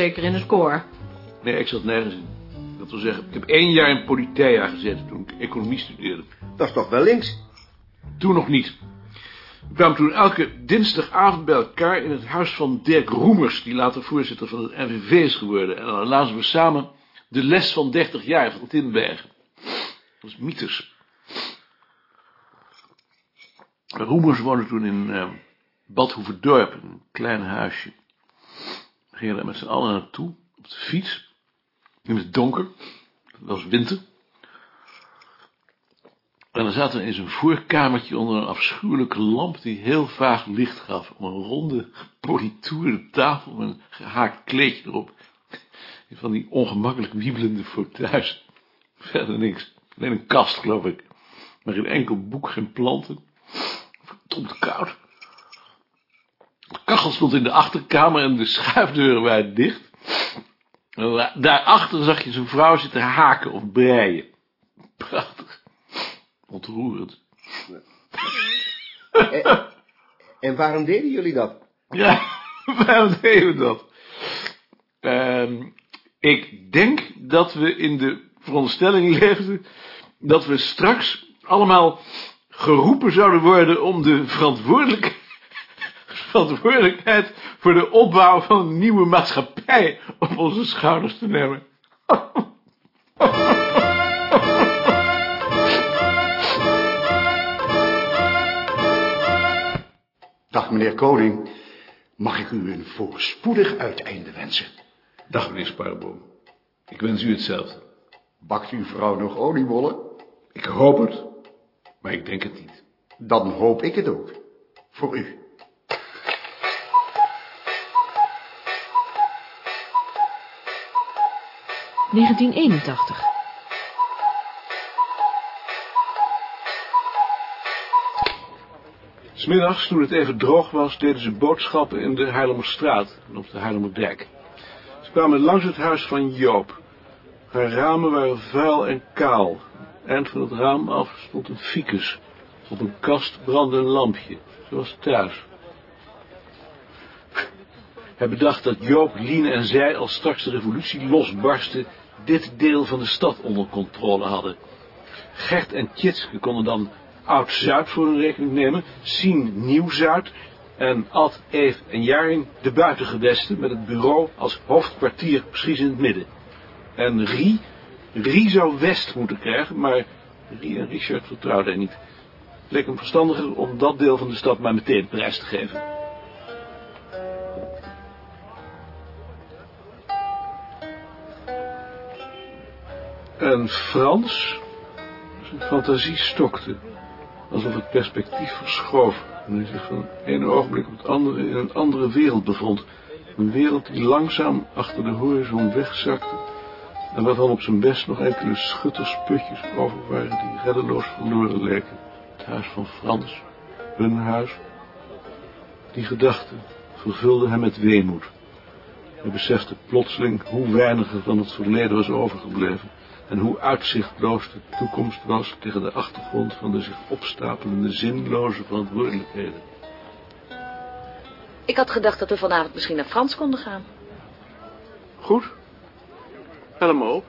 zeker in het koor. Nee, ik zat nergens in. Dat wil zeggen, ik heb één jaar in Politeia gezeten toen ik economie studeerde. Dat is toch wel links? Toen nog niet. We kwamen toen elke dinsdagavond bij elkaar in het huis van Dirk Roemers, die later voorzitter van het NVV is geworden. En dan lazen we samen de les van 30 jaar van Tinbergen. Dat was mythes. Roemers woonde toen in uh, Badhoevedorp, een klein huisje. Gingen daar met z'n allen naartoe, op de fiets. Het donker, het was winter. En dan zaten in zijn voorkamertje onder een afschuwelijke lamp die heel vaag licht gaf. Een ronde, gepolitoerde tafel met een gehaakt kleedje erop. Van die ongemakkelijk wiebelende fauteuils. Verder niks. Alleen een kast, geloof ik. Maar geen enkel boek, geen planten. Verdomd koud. Kachel stond in de achterkamer en de schuifdeuren waren dicht. Daarachter zag je zijn vrouw zitten haken of breien. Prachtig. Ontroerend. En, en waarom deden jullie dat? Ja, waarom deden we dat? Uh, ik denk dat we in de veronderstelling leefden dat we straks allemaal geroepen zouden worden om de verantwoordelijk, verantwoordelijkheid voor de opbouw van een nieuwe maatschappij op onze schouders te nemen. Dag meneer Koning, mag ik u een voorspoedig uiteinde wensen? Dag meneer Sparreboom, ik wens u hetzelfde. Bakt uw vrouw nog oliebollen? Ik hoop het, maar ik denk het niet. Dan hoop ik het ook. Voor u. ...1981. Smiddags, toen het even droog was, deden ze boodschappen in de Haarlemmerstraat en op de Haarlemmerdijk. Ze kwamen langs het huis van Joop. Haar ramen waren vuil en kaal. Eind van het raam af stond een ficus. Op een kast brandde een lampje, zoals thuis. Hij bedacht dat Joop, Lien en zij, als straks de revolutie losbarstte, dit deel van de stad onder controle hadden. Gert en Tjitske konden dan Oud-Zuid voor hun rekening nemen, Sien Nieuw-Zuid en Ad, Eve en Jaring de buitengewesten met het bureau als hoofdkwartier precies in het midden. En Rie, Rie zou West moeten krijgen, maar Rie en Richard vertrouwden hij niet. Het leek hem verstandiger om dat deel van de stad maar meteen prijs te geven. En Frans, zijn fantasie stokte, alsof het perspectief verschoof en hij zich van het ene ogenblik op het andere in een andere wereld bevond. Een wereld die langzaam achter de horizon wegzakte en waarvan op zijn best nog enkele schuttersputjes over waren die reddeloos verloren leken. Het huis van Frans, hun huis. Die gedachte vervulde hem met weemoed. Hij besefte plotseling hoe weinig er van het verleden was overgebleven en hoe uitzichtloos de toekomst was tegen de achtergrond van de zich opstapelende zinloze verantwoordelijkheden. Ik had gedacht dat we vanavond misschien naar Frans konden gaan. Goed. Helemaal.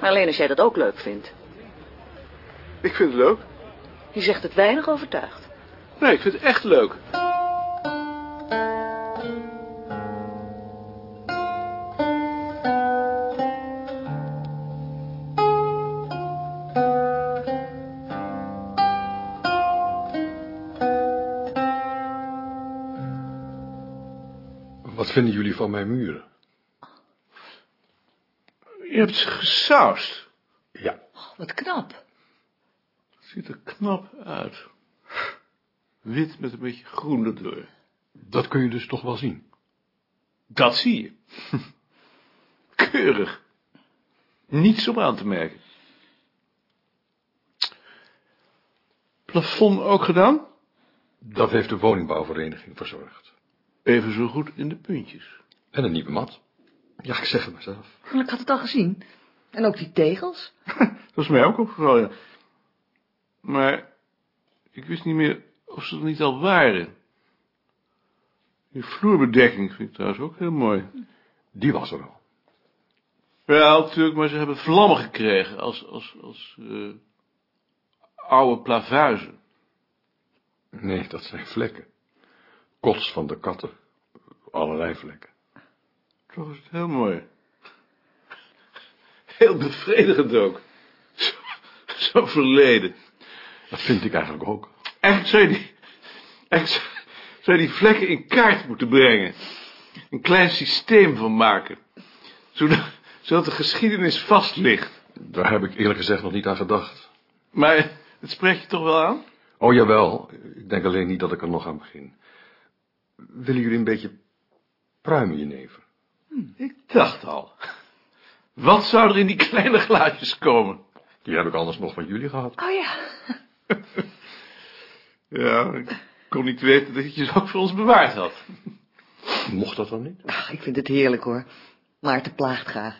Maar alleen als jij dat ook leuk vindt. Ik vind het leuk. Je zegt het weinig overtuigd. Nee, ik vind het echt leuk. Vinden jullie van mijn muren? Je hebt ze gesausd. Ja. Wat knap. Het ziet er knap uit. Wit met een beetje groen erdoor. Dat kun je dus toch wel zien. Dat zie je. Keurig. Niets om aan te merken. Plafond ook gedaan? Dat heeft de woningbouwvereniging verzorgd. Even zo goed in de puntjes. En een nieuwe mat. Ja, ik zeg het maar zelf. Ik had het al gezien. En ook die tegels. Dat is mij ook opgevallen, ja. Maar ik wist niet meer of ze er niet al waren. Die vloerbedekking vind ik trouwens ook heel mooi. Die was er al. Ja, natuurlijk, maar ze hebben vlammen gekregen als, als, als eh, oude plavuizen. Nee, dat zijn vlekken. Kots van de katten. Allerlei vlekken. Toch is het heel mooi. Heel bevredigend ook. Zo, zo verleden. Dat vind ik eigenlijk ook. Eigenlijk zou je die, eigenlijk zou- zou je die vlekken in kaart moeten brengen. Een klein systeem van maken. Zodat, zodat de geschiedenis vast ligt. Daar heb ik eerlijk gezegd nog niet aan gedacht. Maar het spreekt je toch wel aan? Oh, jawel. Ik denk alleen niet dat ik er nog aan begin. Willen jullie een beetje pruimenjenever? Ik dacht al. Wat zou er in die kleine glaasjes komen? Die heb ik anders nog van jullie gehad. Oh ja. Ja, ik kon niet weten dat je ze ook voor ons bewaard had. Mocht dat dan niet? Ach, ik vind het heerlijk hoor. Maarten plaagt graag.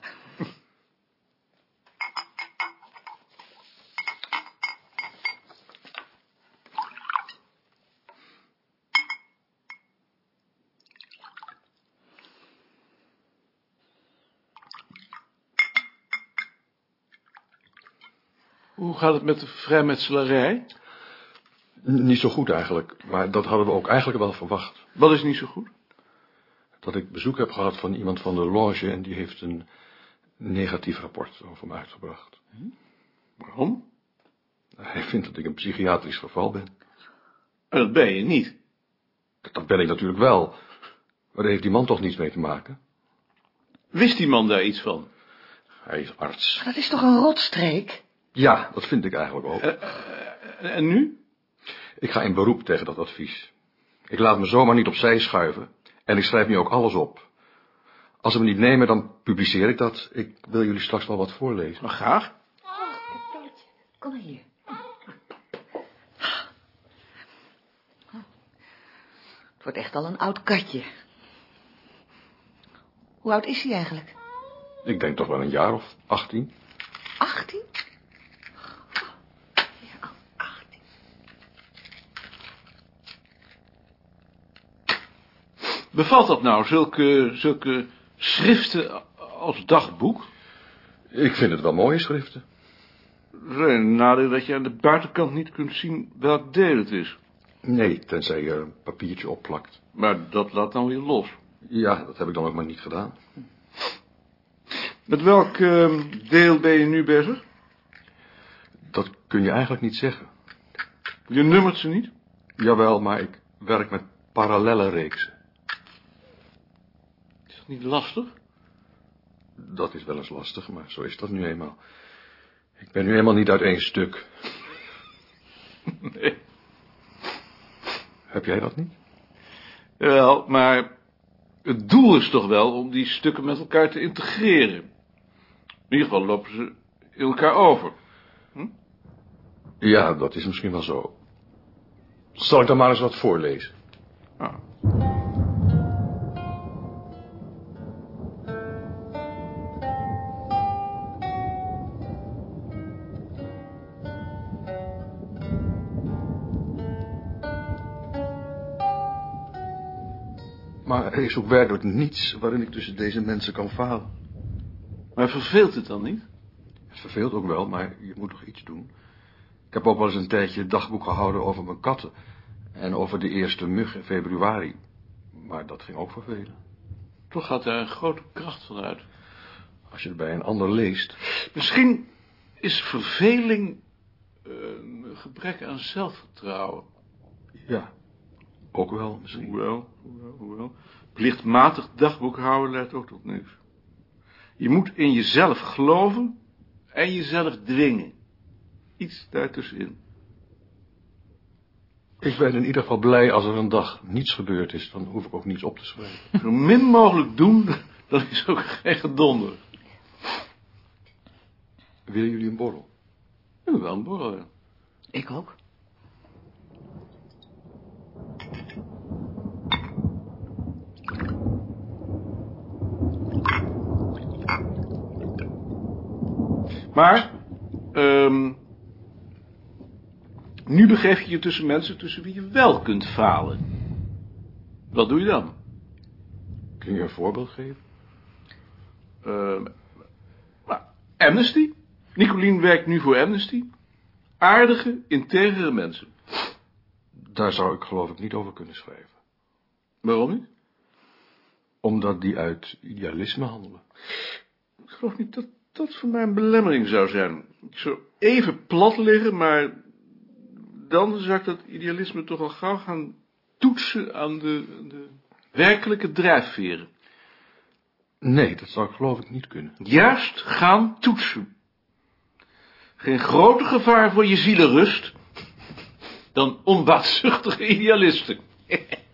Hoe gaat het met de vrijmetselarij? Niet zo goed eigenlijk, maar dat hadden we ook eigenlijk wel verwacht. Wat is niet zo goed? Dat ik bezoek heb gehad van iemand van de loge en die heeft een negatief rapport over me uitgebracht. Waarom? Hij vindt dat ik een psychiatrisch geval ben. Maar dat ben je niet. Dat ben ik natuurlijk wel. Maar daar heeft die man toch niets mee te maken? Wist die man daar iets van? Hij is arts. Dat is toch een rotstreek? Ja, dat vind ik eigenlijk ook. En, en nu? Ik ga in beroep tegen dat advies. Ik laat me zomaar niet opzij schuiven en ik schrijf nu ook alles op. Als ze me niet nemen, dan publiceer ik dat. Ik wil jullie straks wel wat voorlezen. Maar graag. Kom maar hier. Het wordt echt al een oud katje. Hoe oud is hij eigenlijk? Ik denk toch wel een jaar of 18. 18? Ja, al 18. Bevalt dat nou, zulke, zulke schriften als dagboek? Ik vind het wel mooie schriften. Een nadeel dat je aan de buitenkant niet kunt zien welk deel het is. Nee, tenzij je een papiertje opplakt. Maar dat laat dan weer los. Ja, dat heb ik dan ook maar niet gedaan. Met welk eh, deel ben je nu bezig? Dat kun je eigenlijk niet zeggen. Je nummert ze niet? Jawel, maar ik werk met parallelle reeksen. Niet lastig? Dat is wel eens lastig, maar zo is dat nu eenmaal. Ik ben nu eenmaal niet uit één stuk. Nee. Heb jij dat niet? Wel, maar het doel is toch wel om die stukken met elkaar te integreren. In ieder geval lopen ze in elkaar over. Ja, dat is misschien wel zo. Zal ik dan maar eens wat voorlezen? Ah. Er is ook werkelijk niets waarin ik tussen deze mensen kan falen. Maar verveelt het dan niet? Het verveelt ook wel, maar je moet toch iets doen. Ik heb ook wel eens een tijdje dagboek gehouden over mijn katten. En over de eerste mug in februari. Maar dat ging ook vervelen. Toch gaat daar een grote kracht van uit. Als je het bij een ander leest. Misschien is verveling eh, een gebrek aan zelfvertrouwen. Ja, ook wel misschien. Hoewel, hoewel, hoewel. Plichtmatig dagboek houden leidt ook tot niks. Je moet in jezelf geloven en jezelf dwingen. Iets daartussenin. Ik ben in ieder geval blij als er een dag niets gebeurd is. Dan hoef ik ook niets op te schrijven. Zo min mogelijk doen, dat is ook geen gedonder. Willen jullie een borrel? Ja, wel een borrel, ja. Ik ook. Maar, ehm, nu begeef je je tussen mensen tussen wie je wel kunt falen. Wat doe je dan? Kun je een voorbeeld geven? Eh, maar Amnesty? Nicolien werkt nu voor Amnesty. Aardige, integere mensen. Daar zou ik geloof ik niet over kunnen schrijven. Waarom niet? Omdat die uit idealisme handelen. Ik geloof niet dat dat voor mij een belemmering zou zijn. Ik zou even plat liggen, maar dan zou ik dat idealisme toch al gauw gaan toetsen aan de, de werkelijke drijfveren. Nee, dat zou ik geloof ik niet kunnen. Juist gaan toetsen. Geen groter gevaar voor je zielenrust dan onbaatzuchtige idealisten.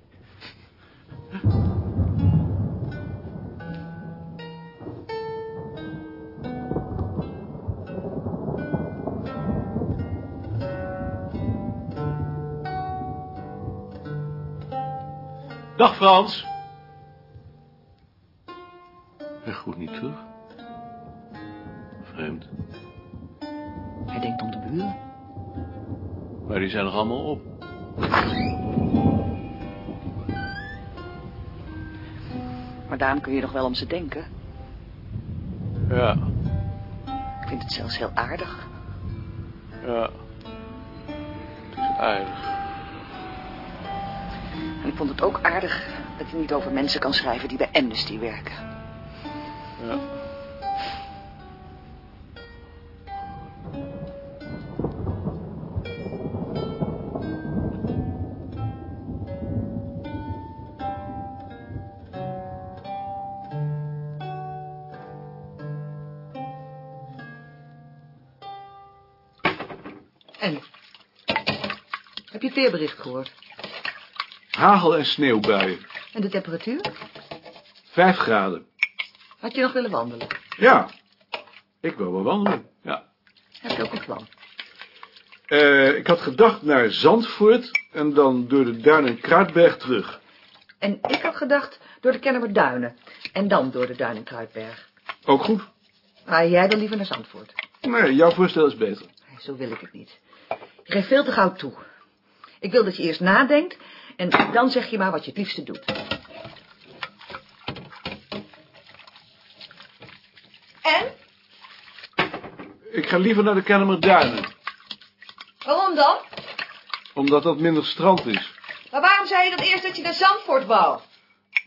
Dag Frans. Hij goed niet terug. Vreemd. Hij denkt om de buren. Maar die zijn nog allemaal op. Maar daarom kun je nog wel om ze denken. Ja, Ik vind het zelfs heel aardig. ja. Het is aardig. Ik vond het ook aardig dat hij niet over mensen kan schrijven die bij Amnesty werken. Ja. En? Heb je het weerbericht gehoord? Hagel en sneeuwbuien. En de temperatuur? Vijf graden. Had je nog willen wandelen? Ja. Ik wil wel wandelen. Ja. Heb je ook een plan? Eh, ik had gedacht naar Zandvoort en dan door de Duin en Kruidberg terug. En ik had gedacht door de Kennemer Duinen. En dan door de Duin en Kruidberg. Ook goed. Maar jij dan liever naar Zandvoort? Nee, jouw voorstel is beter. Zo wil ik het niet. Je geeft veel te gauw toe. Ik wil dat je eerst nadenkt en dan zeg je maar wat je het liefste doet. En? Ik ga liever naar de Kennemer Duinen, Waarom dan? omdat dat minder strand is. Maar waarom zei je dan eerst dat je naar Zandvoort wou?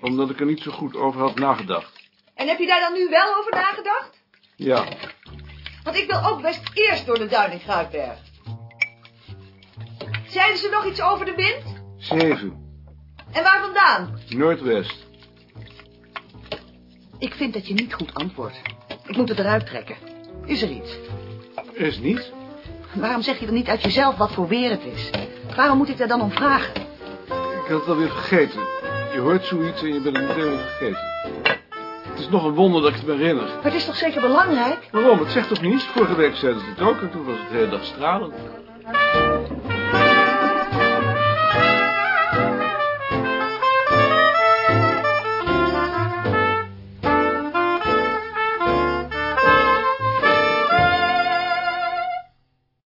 Omdat ik er niet zo goed over had nagedacht. En heb je daar dan nu wel over nagedacht? Ja, Want ik wil ook best eerst door de Duin en Kruidberg. Zeiden ze nog iets over de wind? Zeven. En waar vandaan? Noordwest. Ik vind dat je niet goed antwoordt. Ik moet het eruit trekken. Is er iets? Is niet. Waarom zeg je dan niet uit jezelf wat voor weer het is? Waarom moet ik daar dan om vragen? Ik had het alweer vergeten. Je hoort zoiets en je bent het meteen weer vergeten. Het is nog een wonder dat ik het me herinner. Maar het is toch zeker belangrijk? Waarom? Het zegt toch niets? Vorige week zeiden ze het ook en toen was het de hele dag stralend.